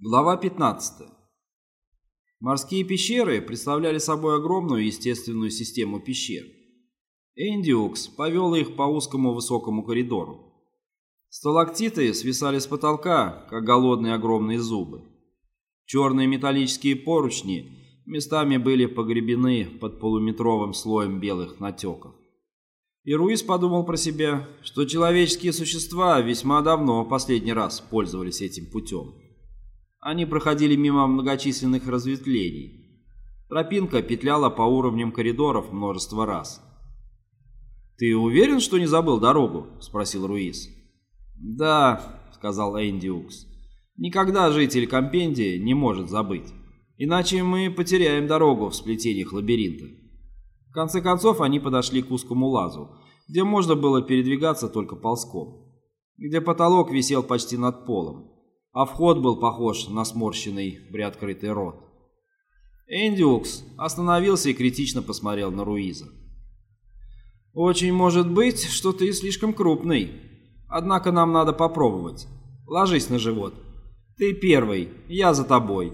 Глава 15. Морские пещеры представляли собой огромную естественную систему пещер. Эндиукс повел их по узкому высокому коридору. Сталактиты свисали с потолка, как голодные огромные зубы. Черные металлические поручни местами были погребены под полуметровым слоем белых натеков. И Руис подумал про себя, что человеческие существа весьма давно последний раз пользовались этим путем. Они проходили мимо многочисленных разветвлений. Тропинка петляла по уровням коридоров множество раз. «Ты уверен, что не забыл дорогу?» – спросил Руис. «Да», – сказал Энди Укс. «Никогда житель Компендии не может забыть. Иначе мы потеряем дорогу в сплетениях лабиринта». В конце концов они подошли к узкому лазу, где можно было передвигаться только ползком, где потолок висел почти над полом а вход был похож на сморщенный приоткрытый рот. Эндиукс остановился и критично посмотрел на Руиза. «Очень может быть, что ты слишком крупный. Однако нам надо попробовать. Ложись на живот. Ты первый, я за тобой.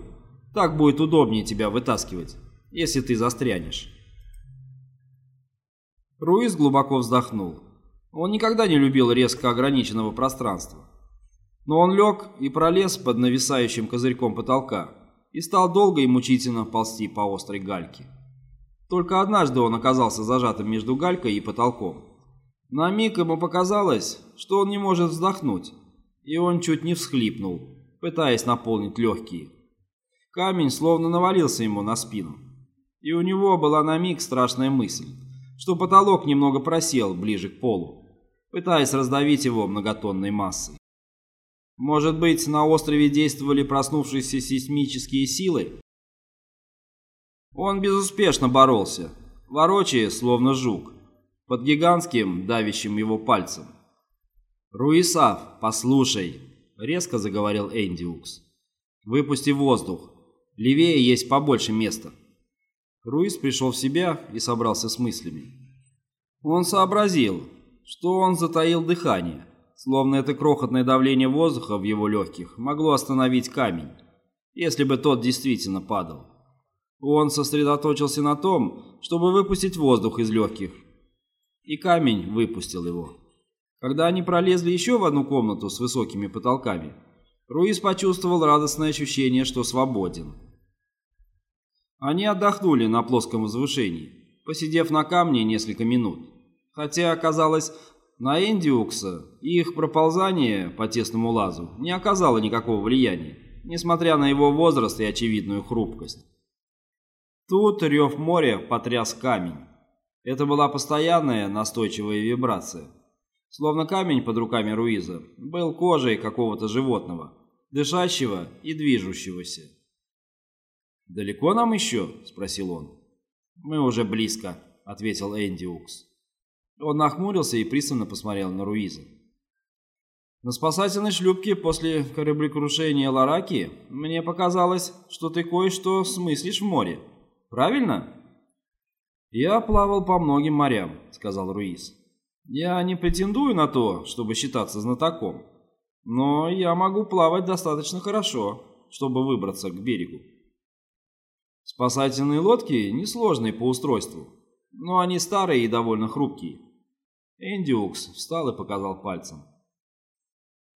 Так будет удобнее тебя вытаскивать, если ты застрянешь». Руиз глубоко вздохнул. Он никогда не любил резко ограниченного пространства. Но он лег и пролез под нависающим козырьком потолка и стал долго и мучительно ползти по острой гальке. Только однажды он оказался зажатым между галькой и потолком. На миг ему показалось, что он не может вздохнуть, и он чуть не всхлипнул, пытаясь наполнить легкие. Камень словно навалился ему на спину, и у него была на миг страшная мысль, что потолок немного просел ближе к полу, пытаясь раздавить его многотонной массой. Может быть, на острове действовали проснувшиеся сейсмические силы? Он безуспешно боролся, ворочая, словно жук, под гигантским, давящим его пальцем. «Руисав, послушай», — резко заговорил Эндиукс. «Выпусти воздух. Левее есть побольше места». Руис пришел в себя и собрался с мыслями. Он сообразил, что он затаил дыхание словно это крохотное давление воздуха в его легких могло остановить камень, если бы тот действительно падал. Он сосредоточился на том, чтобы выпустить воздух из легких, и камень выпустил его. Когда они пролезли еще в одну комнату с высокими потолками, Руис почувствовал радостное ощущение, что свободен. Они отдохнули на плоском возвышении, посидев на камне несколько минут, хотя оказалось на Эндиукса их проползание по тесному лазу не оказало никакого влияния, несмотря на его возраст и очевидную хрупкость. Тут рев моря потряс камень. Это была постоянная настойчивая вибрация. Словно камень под руками Руиза был кожей какого-то животного, дышащего и движущегося. «Далеко нам еще?» – спросил он. «Мы уже близко», – ответил Эндиукс. Он нахмурился и пристально посмотрел на Руиза. «На спасательной шлюпке после кораблекрушения Лараки мне показалось, что ты кое-что смыслишь в море. Правильно?» «Я плавал по многим морям», — сказал Руиз. «Я не претендую на то, чтобы считаться знатоком, но я могу плавать достаточно хорошо, чтобы выбраться к берегу. Спасательные лодки несложные по устройству, но они старые и довольно хрупкие. Эндиукс встал и показал пальцем.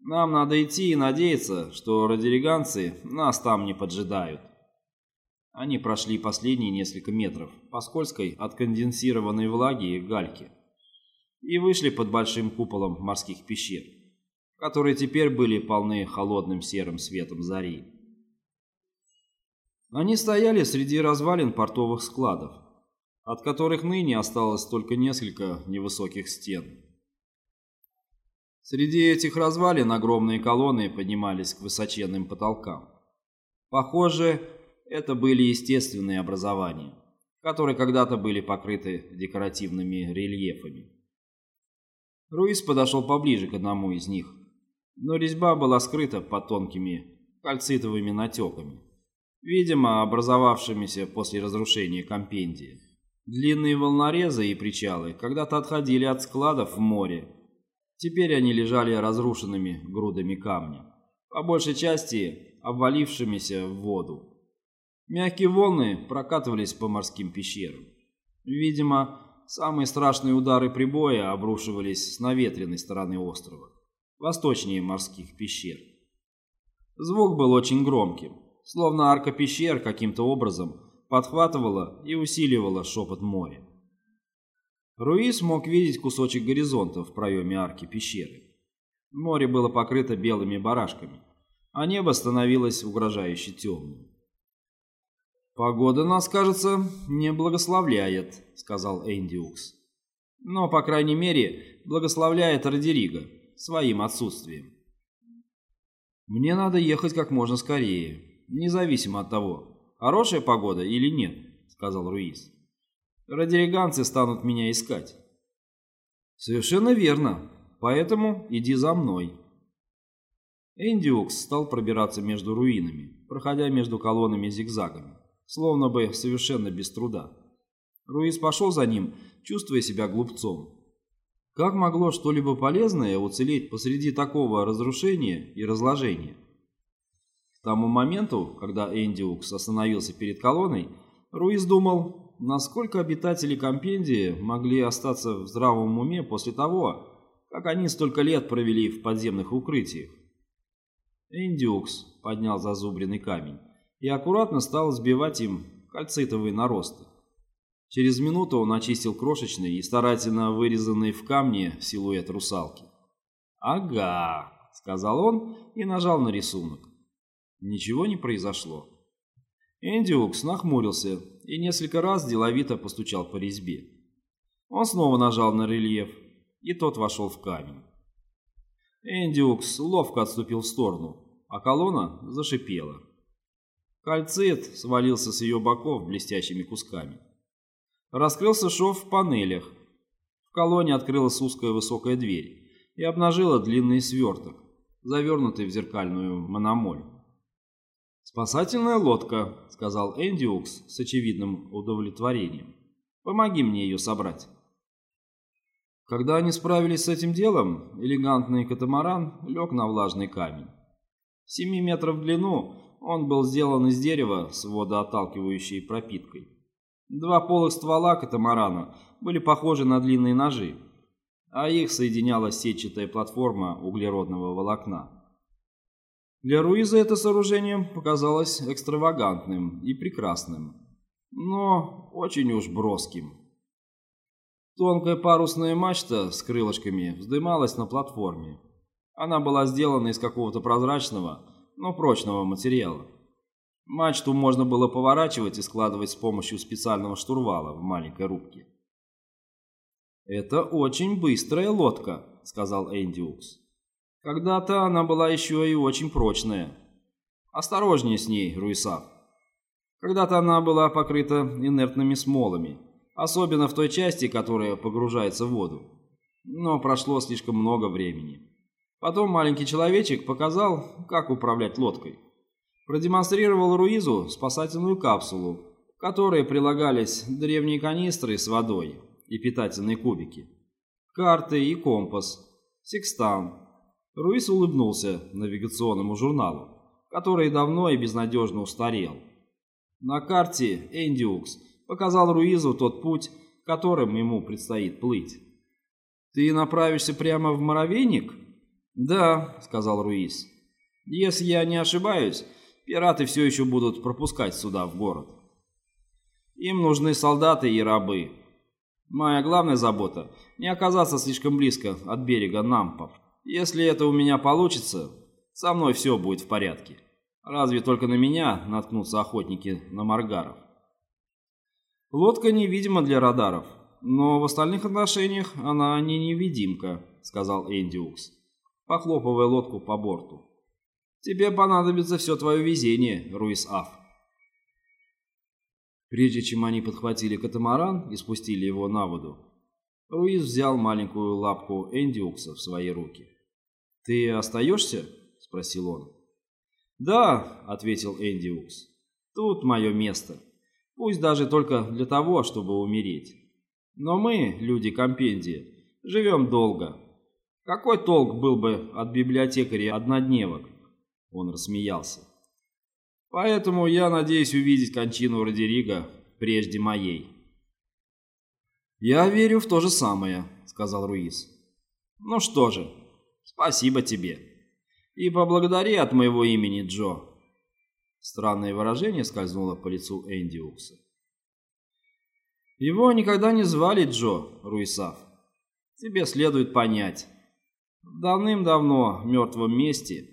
«Нам надо идти и надеяться, что радиориганцы нас там не поджидают». Они прошли последние несколько метров по скользкой от конденсированной влаги и гальке и вышли под большим куполом морских пещер, которые теперь были полны холодным серым светом зари. Они стояли среди развалин портовых складов, от которых ныне осталось только несколько невысоких стен. Среди этих развалин огромные колонны поднимались к высоченным потолкам. Похоже, это были естественные образования, которые когда-то были покрыты декоративными рельефами. Руис подошел поближе к одному из них, но резьба была скрыта под тонкими кальцитовыми натеками, видимо, образовавшимися после разрушения компендия. Длинные волнорезы и причалы когда-то отходили от складов в море. Теперь они лежали разрушенными грудами камня, по большей части обвалившимися в воду. Мягкие волны прокатывались по морским пещерам. Видимо, самые страшные удары прибоя обрушивались с наветренной стороны острова, восточнее морских пещер. Звук был очень громким, словно арка пещер каким-то образом подхватывала и усиливала шепот моря. Руис мог видеть кусочек горизонта в проеме арки пещеры. Море было покрыто белыми барашками, а небо становилось угрожающе темным. «Погода нас, кажется, не благословляет», — сказал Эндиукс. «Но, по крайней мере, благословляет Родериго своим отсутствием». «Мне надо ехать как можно скорее, независимо от того, хорошая погода или нет», — сказал Руис. «Родериганцы станут меня искать». «Совершенно верно, поэтому иди за мной». Эндиукс стал пробираться между руинами, проходя между колоннами зигзагами словно бы совершенно без труда. Руис пошел за ним, чувствуя себя глупцом. Как могло что-либо полезное уцелеть посреди такого разрушения и разложения? К тому моменту, когда Эндиукс остановился перед колонной, Руис думал, насколько обитатели Компендии могли остаться в здравом уме после того, как они столько лет провели в подземных укрытиях. Эндиукс поднял зазубренный камень и аккуратно стал сбивать им кальцитовые наросты. Через минуту он очистил крошечный и старательно вырезанный в камне силуэт русалки. «Ага», — сказал он и нажал на рисунок. Ничего не произошло. Эндиукс нахмурился и несколько раз деловито постучал по резьбе. Он снова нажал на рельеф, и тот вошел в камень. Эндиукс ловко отступил в сторону, а колонна зашипела. Кальцит свалился с ее боков блестящими кусками. Раскрылся шов в панелях. В колонне открылась узкая высокая дверь и обнажила длинный сверток, завернутый в зеркальную мономоль. «Спасательная лодка», — сказал Эндиукс с очевидным удовлетворением. «Помоги мне ее собрать». Когда они справились с этим делом, элегантный катамаран лег на влажный камень. Семи метров в длину он был сделан из дерева с водоотталкивающей пропиткой. Два полых ствола катамарана были похожи на длинные ножи, а их соединяла сетчатая платформа углеродного волокна. Для Руиза это сооружение показалось экстравагантным и прекрасным, но очень уж броским. Тонкая парусная мачта с крылышками вздымалась на платформе. Она была сделана из какого-то прозрачного, но прочного материала. Мачту можно было поворачивать и складывать с помощью специального штурвала в маленькой рубке. «Это очень быстрая лодка», — сказал Эндиукс. «Когда-то она была еще и очень прочная. Осторожнее с ней, Руисав. Когда-то она была покрыта инертными смолами, особенно в той части, которая погружается в воду. Но прошло слишком много времени. Потом маленький человечек показал, как управлять лодкой. Продемонстрировал Руизу спасательную капсулу, к которой прилагались древние канистры с водой и питательные кубики, карты и компас, секстан. Руиз улыбнулся навигационному журналу, который давно и безнадежно устарел. На карте Эндиукс показал Руизу тот путь, которым ему предстоит плыть. «Ты направишься прямо в Моровейник?» «Да», — сказал Руис. «Если я не ошибаюсь, пираты все еще будут пропускать сюда, в город. Им нужны солдаты и рабы. Моя главная забота — не оказаться слишком близко от берега Нампов. Если это у меня получится, со мной все будет в порядке. Разве только на меня наткнутся охотники на маргаров. Лодка невидима для радаров, но в остальных отношениях она не невидимка, сказал Эндиукс похлопывая лодку по борту. «Тебе понадобится все твое везение, Руис Аф». Прежде чем они подхватили катамаран и спустили его на воду, Руис взял маленькую лапку Эндиукса в свои руки. «Ты остаешься?» — спросил он. «Да», — ответил Эндиукс. «Тут мое место. Пусть даже только для того, чтобы умереть. Но мы, люди Компендии, живем долго, какой толк был бы от библиотекаря однодневок? Он рассмеялся. Поэтому я надеюсь увидеть кончину Родерига прежде моей». «Я верю в то же самое», — сказал Руис. «Ну что же, спасибо тебе. И поблагодари от моего имени, Джо». Странное выражение скользнуло по лицу Энди Укса. «Его никогда не звали Джо, Руисав. Тебе следует понять. Давным-давно в мертвом месте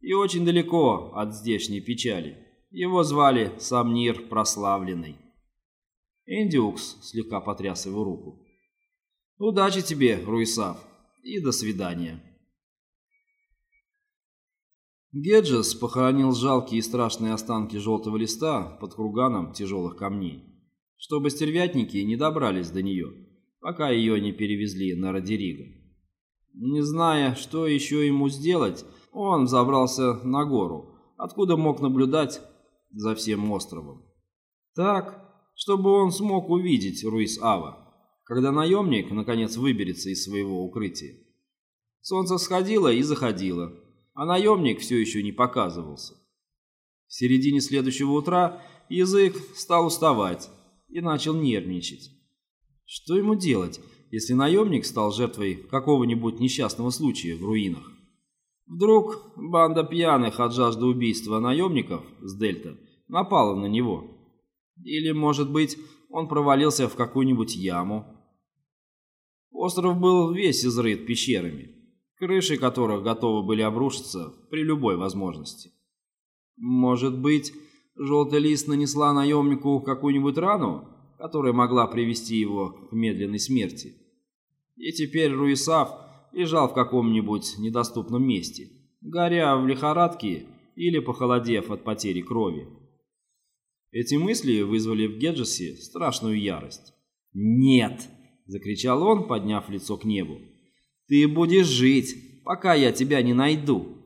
и очень далеко от здешней печали его звали Самнир Прославленный». Эндиукс слегка потряс его руку. «Удачи тебе, Руисав, и до свидания». Геджес похоронил жалкие и страшные останки желтого листа под круганом тяжелых камней, чтобы стервятники не добрались до нее, пока ее не перевезли на Родериго. Не зная, что еще ему сделать, он забрался на гору, откуда мог наблюдать за всем островом. Так, чтобы он смог увидеть Руис-Ава, когда наемник наконец выберется из своего укрытия. Солнце сходило и заходило, а наемник все еще не показывался. В середине следующего утра язык стал уставать и начал нервничать. Что ему делать, если наемник стал жертвой какого-нибудь несчастного случая в руинах? Вдруг банда пьяных от жажды убийства наемников с Дельта напала на него. Или, может быть, он провалился в какую-нибудь яму. Остров был весь изрыт пещерами, крыши которых готовы были обрушиться при любой возможности. Может быть, желтый лист нанесла наемнику какую-нибудь рану, которая могла привести его к медленной смерти. И теперь Руисав лежал в каком-нибудь недоступном месте, горя в лихорадке или похолодев от потери крови. Эти мысли вызвали в Геджесе страшную ярость. «Нет!» — закричал он, подняв лицо к небу. «Ты будешь жить, пока я тебя не найду!»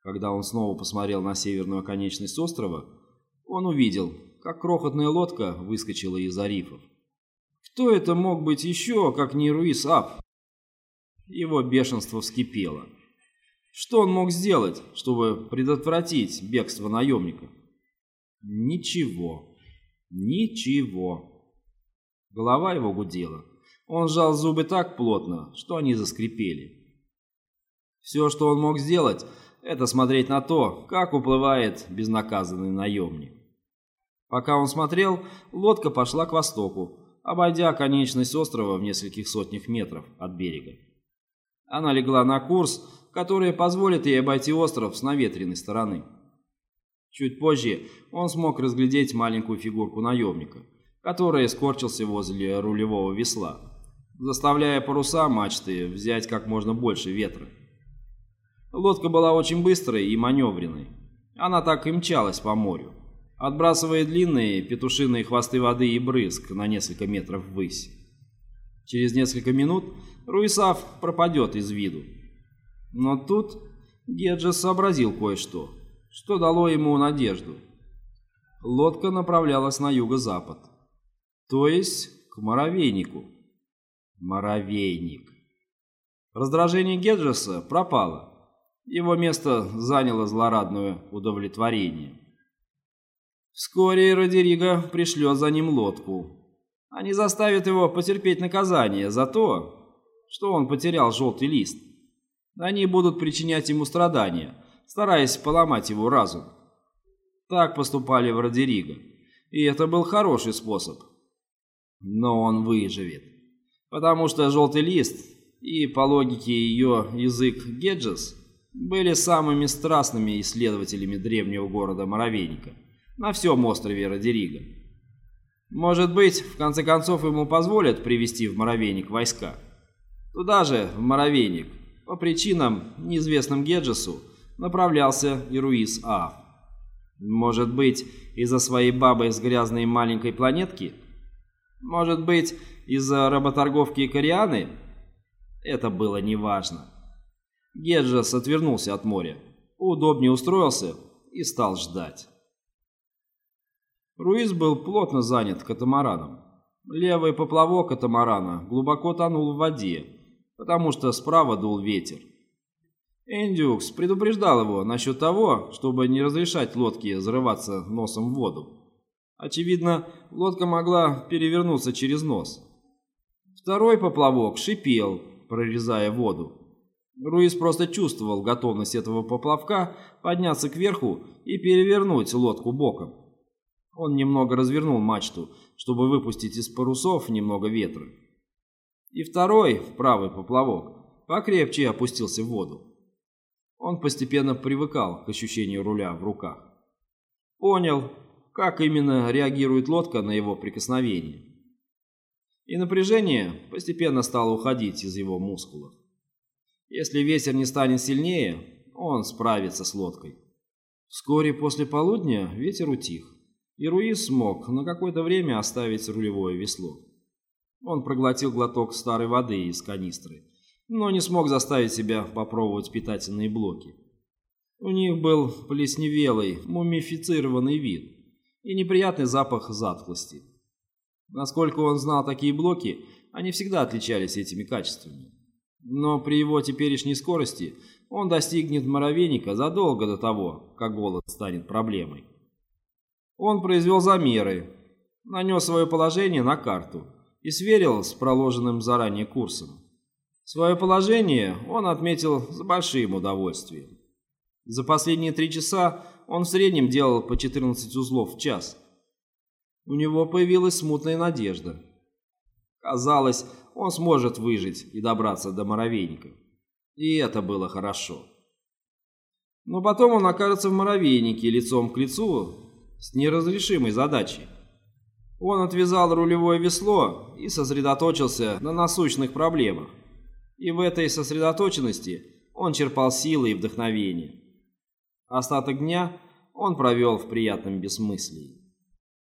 Когда он снова посмотрел на северную оконечность острова, он увидел, как крохотная лодка выскочила из арифов. Кто это мог быть еще, как не Руис Ап? Его бешенство вскипело. Что он мог сделать, чтобы предотвратить бегство наемника? Ничего. Ничего. Голова его гудела. Он сжал зубы так плотно, что они заскрипели. Все, что он мог сделать, это смотреть на то, как уплывает безнаказанный наемник. Пока он смотрел, лодка пошла к востоку, обойдя конечность острова в нескольких сотнях метров от берега. Она легла на курс, который позволит ей обойти остров с наветренной стороны. Чуть позже он смог разглядеть маленькую фигурку наемника, который скорчился возле рулевого весла, заставляя паруса мачты взять как можно больше ветра. Лодка была очень быстрой и маневренной. Она так и мчалась по морю, отбрасывая длинные петушиные хвосты воды и брызг на несколько метров ввысь. Через несколько минут Руисав пропадет из виду. Но тут Геджес сообразил кое-что что дало ему надежду. Лодка направлялась на юго-запад, то есть к Моровейнику. Моровейник. Раздражение Геджеса пропало. Его место заняло злорадное удовлетворение. Вскоре Родериго пришлет за ним лодку. Они заставят его потерпеть наказание за то, что он потерял желтый лист. Они будут причинять ему страдания – стараясь поломать его разум. Так поступали в Родериго, и это был хороший способ. Но он выживет, потому что желтый лист и, по логике ее язык Геджес, были самыми страстными исследователями древнего города Моровейника на всем острове Родериго. Может быть, в конце концов ему позволят привести в Моровейник войска. Туда же, в Моровейник, по причинам, неизвестным Геджесу, направлялся и Руис А. Может быть, из-за своей бабы с грязной маленькой планетки? Может быть, из-за работорговки Корианы? Это было неважно. Геджес отвернулся от моря, удобнее устроился и стал ждать. Руис был плотно занят катамараном. Левый поплавок катамарана глубоко тонул в воде, потому что справа дул ветер. Эндюкс предупреждал его насчет того, чтобы не разрешать лодке зарываться носом в воду. Очевидно, лодка могла перевернуться через нос. Второй поплавок шипел, прорезая воду. Руис просто чувствовал готовность этого поплавка подняться кверху и перевернуть лодку боком. Он немного развернул мачту, чтобы выпустить из парусов немного ветра. И второй, правый поплавок, покрепче опустился в воду. Он постепенно привыкал к ощущению руля в руках. Понял, как именно реагирует лодка на его прикосновение. И напряжение постепенно стало уходить из его мускулов. Если ветер не станет сильнее, он справится с лодкой. Вскоре после полудня ветер утих, и Руис смог на какое-то время оставить рулевое весло. Он проглотил глоток старой воды из канистры но не смог заставить себя попробовать питательные блоки. У них был плесневелый, мумифицированный вид и неприятный запах затхлости. Насколько он знал такие блоки, они всегда отличались этими качествами. Но при его теперешней скорости он достигнет моровейника задолго до того, как голод станет проблемой. Он произвел замеры, нанес свое положение на карту и сверил с проложенным заранее курсом. Свое положение он отметил с большим удовольствием. За последние три часа он в среднем делал по 14 узлов в час. У него появилась смутная надежда. Казалось, он сможет выжить и добраться до муравейника. И это было хорошо. Но потом он окажется в муравейнике лицом к лицу с неразрешимой задачей. Он отвязал рулевое весло и сосредоточился на насущных проблемах. И в этой сосредоточенности он черпал силы и вдохновение. Остаток дня он провел в приятном бессмыслии.